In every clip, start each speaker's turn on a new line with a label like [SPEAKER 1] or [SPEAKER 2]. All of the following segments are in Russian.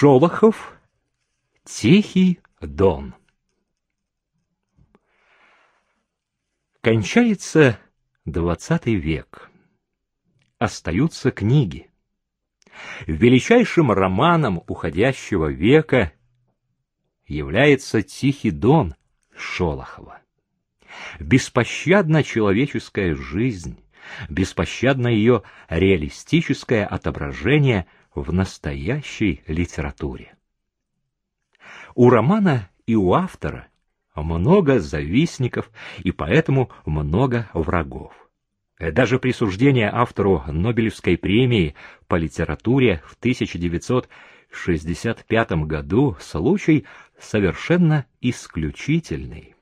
[SPEAKER 1] Шолохов Тихий Дон Кончается двадцатый век. Остаются книги. Величайшим романом уходящего века является «Тихий Дон» Шолохова. Беспощадна человеческая жизнь, беспощадно ее реалистическое отображение в настоящей литературе. У романа и у автора много завистников и поэтому много врагов. Даже присуждение автору Нобелевской премии по литературе в 1965 году случай совершенно исключительный.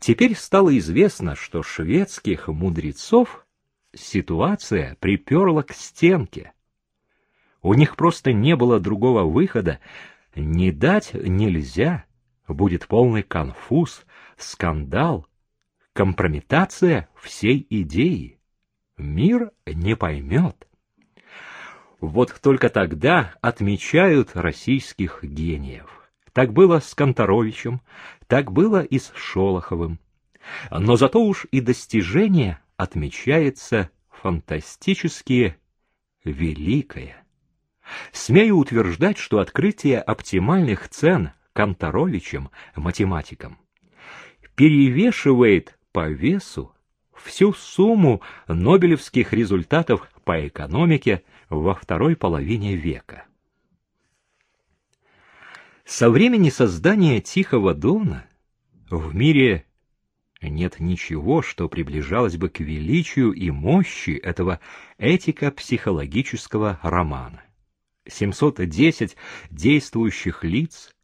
[SPEAKER 1] Теперь стало известно, что шведских мудрецов ситуация приперла к стенке. У них просто не было другого выхода, не дать нельзя, будет полный конфуз, скандал, компрометация всей идеи. Мир не поймет. Вот только тогда отмечают российских гениев. Так было с Конторовичем, так было и с Шолоховым. Но зато уж и достижение отмечается фантастически великое. Смею утверждать, что открытие оптимальных цен Конторовичем, математиком, перевешивает по весу всю сумму нобелевских результатов по экономике во второй половине века. Со времени создания Тихого Дона в мире нет ничего, что приближалось бы к величию и мощи этого этико-психологического романа. 710 действующих лиц,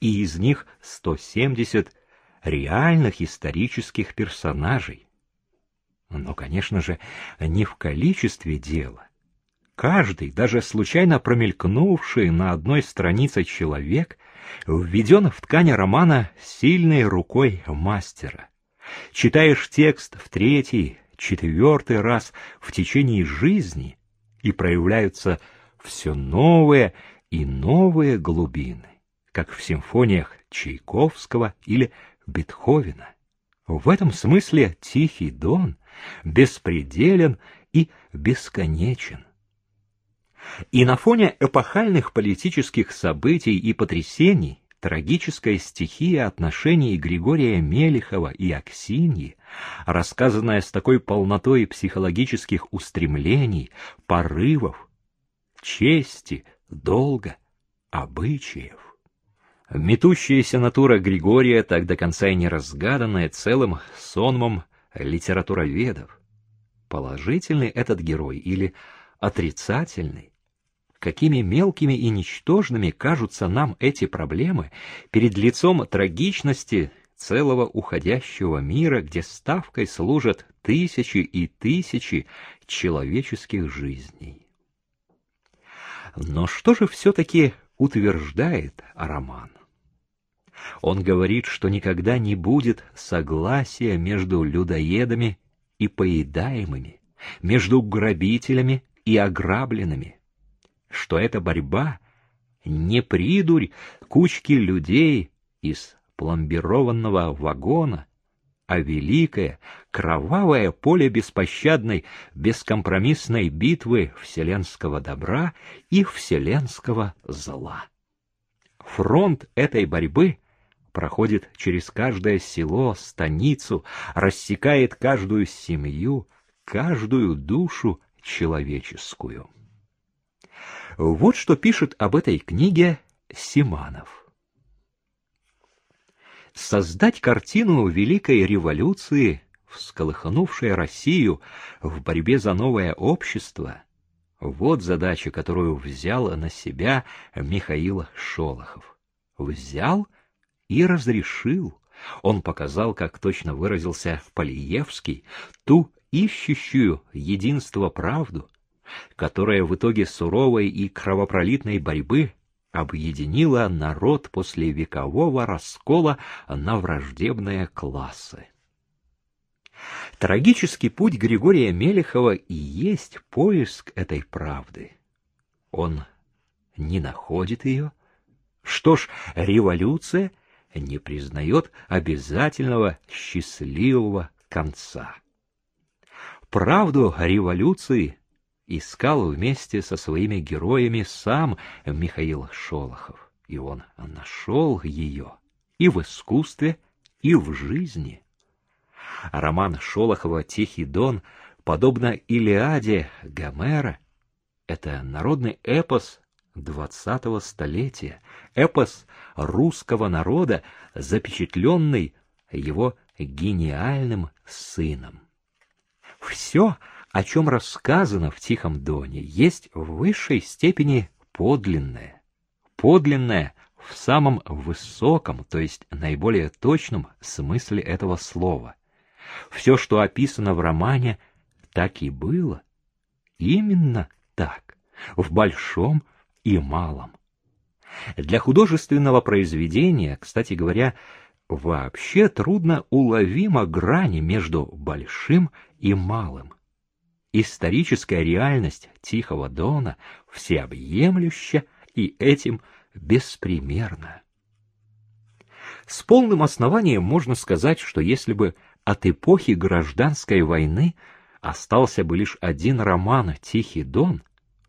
[SPEAKER 1] и из них 170 реальных исторических персонажей. Но, конечно же, не в количестве дела. Каждый, даже случайно промелькнувший на одной странице человек, введен в ткань романа сильной рукой мастера. Читаешь текст в третий, четвертый раз в течение жизни, и проявляются все новые и новые глубины, как в симфониях Чайковского или Бетховена. В этом смысле Тихий Дон беспределен и бесконечен. И на фоне эпохальных политических событий и потрясений трагическая стихия отношений Григория Мелехова и Аксиньи, рассказанная с такой полнотой психологических устремлений, порывов, чести, долга, обычаев. Метущаяся натура Григория, так до конца и не разгаданная целым сонмом литературоведов. Положительный этот герой или отрицательный? Какими мелкими и ничтожными кажутся нам эти проблемы перед лицом трагичности целого уходящего мира, где ставкой служат тысячи и тысячи человеческих жизней. Но что же все-таки утверждает роман? Он говорит, что никогда не будет согласия между людоедами и поедаемыми, между грабителями и ограбленными, что эта борьба не придурь кучки людей из пломбированного вагона, а великое, кровавое поле беспощадной, бескомпромиссной битвы вселенского добра и вселенского зла. Фронт этой борьбы проходит через каждое село, станицу, рассекает каждую семью, каждую душу человеческую. Вот что пишет об этой книге Симанов. Создать картину Великой революции, всколыхнувшей Россию в борьбе за новое общество, вот задача, которую взял на себя Михаил Шолохов. Взял и разрешил. Он показал, как точно выразился Полиевский, ту ищущую единство правду, которая в итоге суровой и кровопролитной борьбы объединила народ после векового раскола на враждебные классы. Трагический путь Григория Мелехова и есть поиск этой правды. Он не находит ее? Что ж, революция не признает обязательного счастливого конца. Правду революции искал вместе со своими героями сам Михаил Шолохов, и он нашел ее и в искусстве, и в жизни. Роман Шолохова «Тихий дон», подобно Илиаде Гомера, это народный эпос двадцатого столетия, эпос русского народа, запечатленный его гениальным сыном. Все, о чем рассказано в Тихом Доне, есть в высшей степени подлинное. Подлинное в самом высоком, то есть наиболее точном смысле этого слова. Все, что описано в романе, так и было. Именно так, в большом и малом. Для художественного произведения, кстати говоря, вообще трудно уловима грани между большим и малым. Историческая реальность Тихого Дона всеобъемлюща и этим беспримерна. С полным основанием можно сказать, что если бы от эпохи гражданской войны остался бы лишь один роман «Тихий Дон»,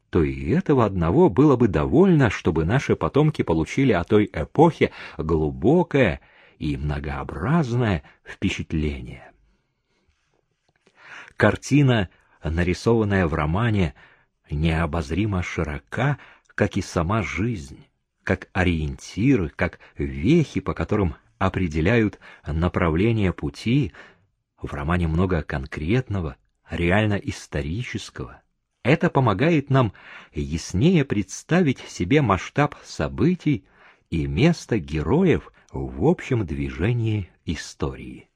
[SPEAKER 1] то и этого одного было бы довольно, чтобы наши потомки получили о той эпохе глубокое и многообразное впечатление. Картина, нарисованная в романе, необозримо широка, как и сама жизнь, как ориентиры, как вехи, по которым определяют направление пути. В романе много конкретного, реально исторического. Это помогает нам яснее представить себе масштаб событий и место героев в общем движении истории.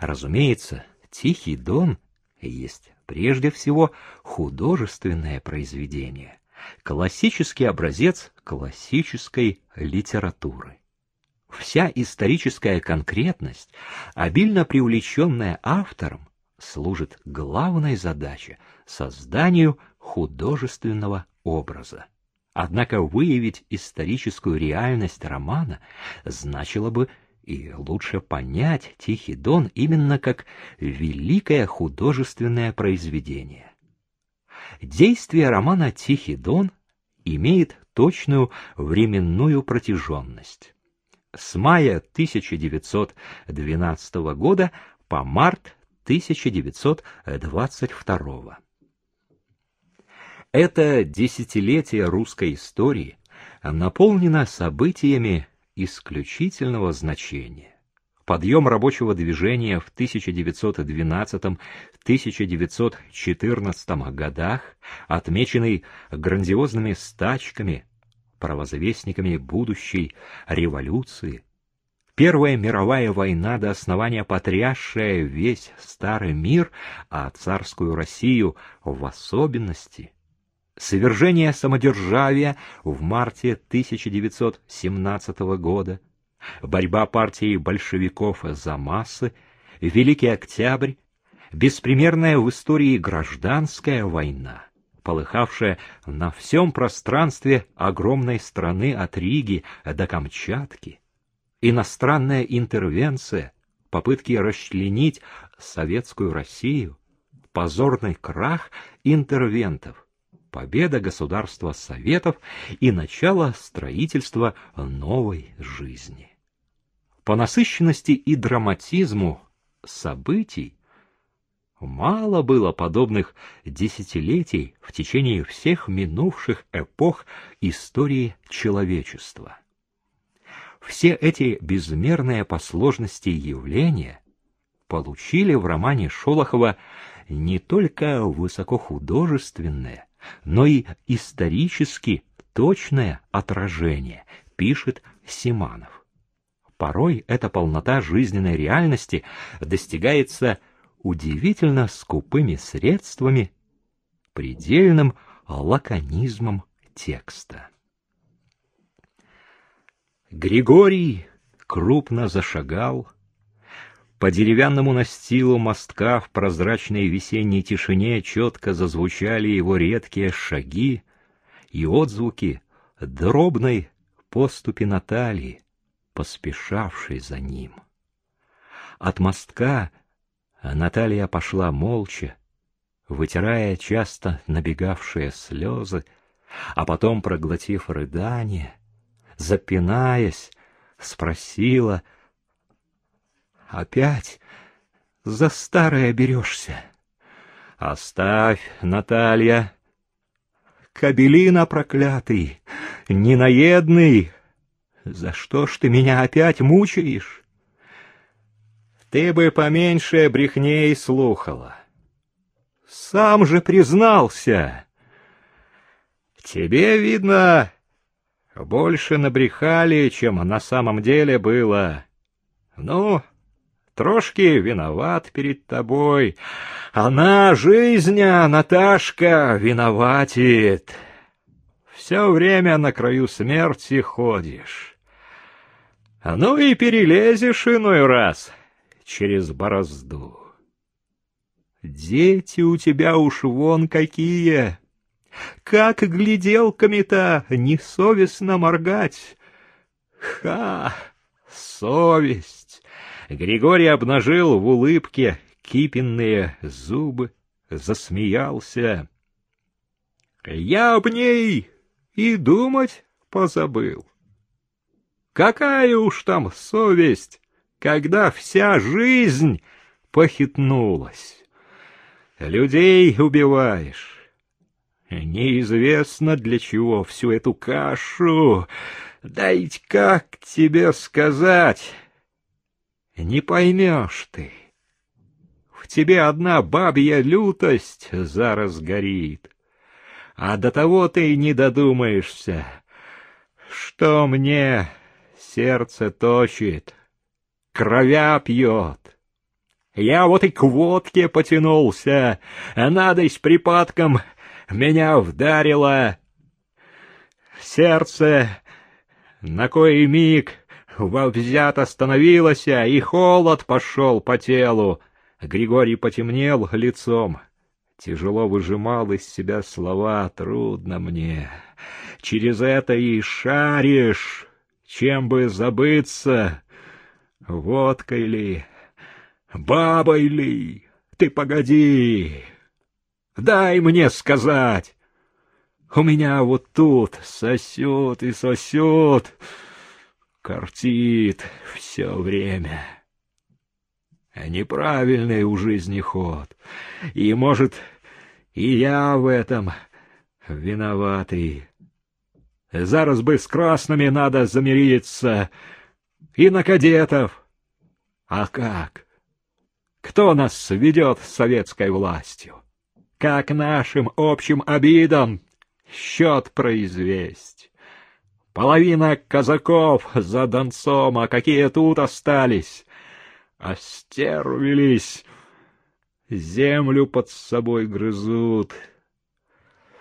[SPEAKER 1] Разумеется, «Тихий дон» есть прежде всего художественное произведение, классический образец классической литературы. Вся историческая конкретность, обильно привлеченная автором, служит главной задачей — созданию художественного образа. Однако выявить историческую реальность романа значило бы и лучше понять «Тихий дон» именно как великое художественное произведение. Действие романа «Тихий дон» имеет точную временную протяженность. С мая 1912 года по март 1922. Это десятилетие русской истории наполнено событиями исключительного значения. Подъем рабочего движения в 1912-1914 годах, отмеченный грандиозными стачками, провозвестниками будущей революции, Первая мировая война до основания потрясшая весь старый мир, а царскую Россию в особенности. Свержение самодержавия в марте 1917 года. Борьба партии большевиков за массы. Великий Октябрь. Беспримерная в истории гражданская война полыхавшая на всем пространстве огромной страны от Риги до Камчатки иностранная интервенция, попытки расчленить советскую Россию, позорный крах интервентов, победа государства Советов и начало строительства новой жизни. По насыщенности и драматизму событий мало было подобных десятилетий в течение всех минувших эпох истории человечества. Все эти безмерные по сложности явления получили в романе Шолохова не только высокохудожественное, но и исторически точное отражение, пишет Симанов. Порой эта полнота жизненной реальности достигается удивительно скупыми средствами, предельным лаконизмом текста. Григорий крупно зашагал. По деревянному настилу мостка в прозрачной весенней тишине четко зазвучали его редкие шаги, и отзвуки дробной поступи Натальи, поспешавшей за ним. От мостка Наталья пошла молча, вытирая часто набегавшие слезы, а потом, проглотив рыдание, запинаясь, спросила, «Опять за старое берешься?» «Оставь, Наталья!» «Кабелина проклятый, ненаедный! За что ж ты меня опять мучаешь?» «Ты бы поменьше брехней слухала!» «Сам же признался!» «Тебе, видно, больше набрехали, чем на самом деле было. Ну, трошки виноват перед тобой. Она, жизнь, Наташка, виноватит. Все время на краю смерти ходишь. Ну и перелезешь иной раз через борозду. Дети у тебя уж вон какие! Как гляделками-то несовестно моргать! Ха! Совесть! Григорий обнажил в улыбке кипенные зубы, засмеялся. Я об ней и думать позабыл. Какая уж там совесть, когда вся жизнь похитнулась. Людей убиваешь, Неизвестно для чего всю эту кашу. Дайте как тебе сказать? Не поймешь ты. В тебе одна бабья лютость зараз горит. А до того ты не додумаешься, что мне сердце точит, кровя пьет. Я вот и к водке потянулся, а надо с припадком меня вдарило. Сердце на кой миг вовзят остановилось, и холод пошел по телу. Григорий потемнел лицом, тяжело выжимал из себя слова «трудно мне». Через это и шаришь, чем бы забыться, водкой ли, бабой ли, ты погоди, Дай мне сказать. У меня вот тут сосет и сосет, картит все время. Неправильный у жизни ход. И, может, и я в этом виноватый. Зараз бы с красными надо замириться. И на кадетов. А как? Кто нас сведет с советской властью? как нашим общим обидам счет произвесть. Половина казаков за Донцом, а какие тут остались, остервились, землю под собой грызут.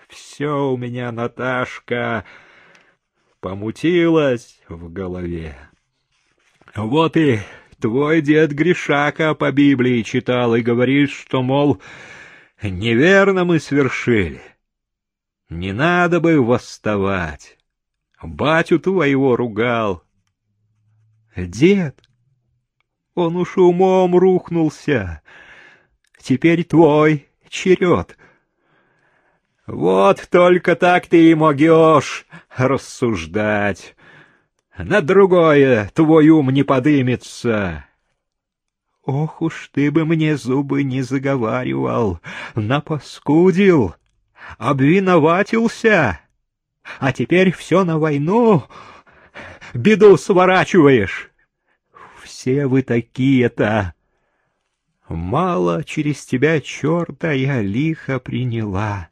[SPEAKER 1] Все у меня, Наташка, помутилось в голове. Вот и твой дед Гришака по Библии читал и говорит, что, мол, Неверно мы свершили. Не надо бы восставать. Батю твоего ругал. Дед, он уж умом рухнулся. Теперь твой черед. Вот только так ты и могешь рассуждать. На другое твой ум не подымется. Ох уж ты бы мне зубы не заговаривал, напаскудил, обвиноватился, а теперь все на войну, беду сворачиваешь. Все вы такие-то. Мало через тебя черта я лихо приняла.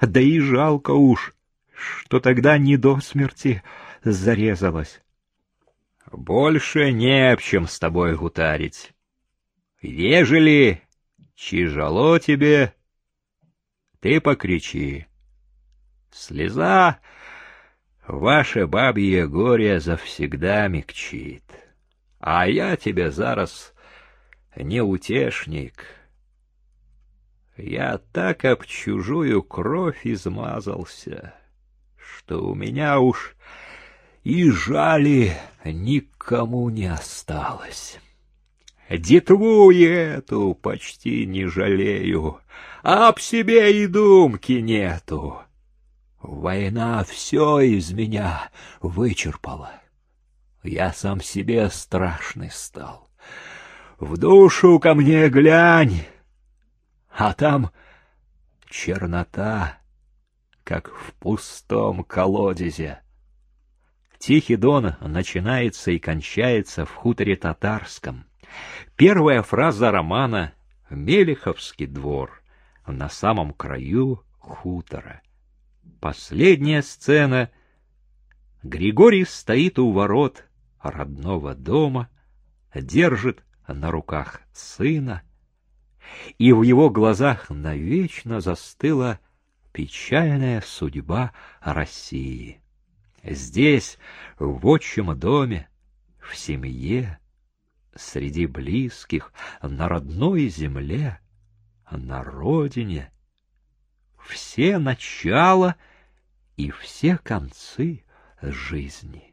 [SPEAKER 1] Да и жалко уж, что тогда не до смерти зарезалась. Больше не об чем с тобой гутарить. Ежели тяжело тебе, ты покричи. Слеза ваше бабье горе завсегда мягчит, а я тебе зараз не утешник. Я так об чужую кровь измазался, что у меня уж и жали никому не осталось. Детву эту почти не жалею, а об себе и думки нету. Война все из меня вычерпала. Я сам себе страшный стал. В душу ко мне глянь, а там чернота, как в пустом колодезе. Тихий Дон начинается и кончается в хуторе татарском. Первая фраза романа — Мелеховский двор, на самом краю хутора. Последняя сцена — Григорий стоит у ворот родного дома, держит на руках сына, и в его глазах навечно застыла печальная судьба России. Здесь, в отчим доме, в семье, среди близких, на родной земле, на родине, все начала и все концы жизни.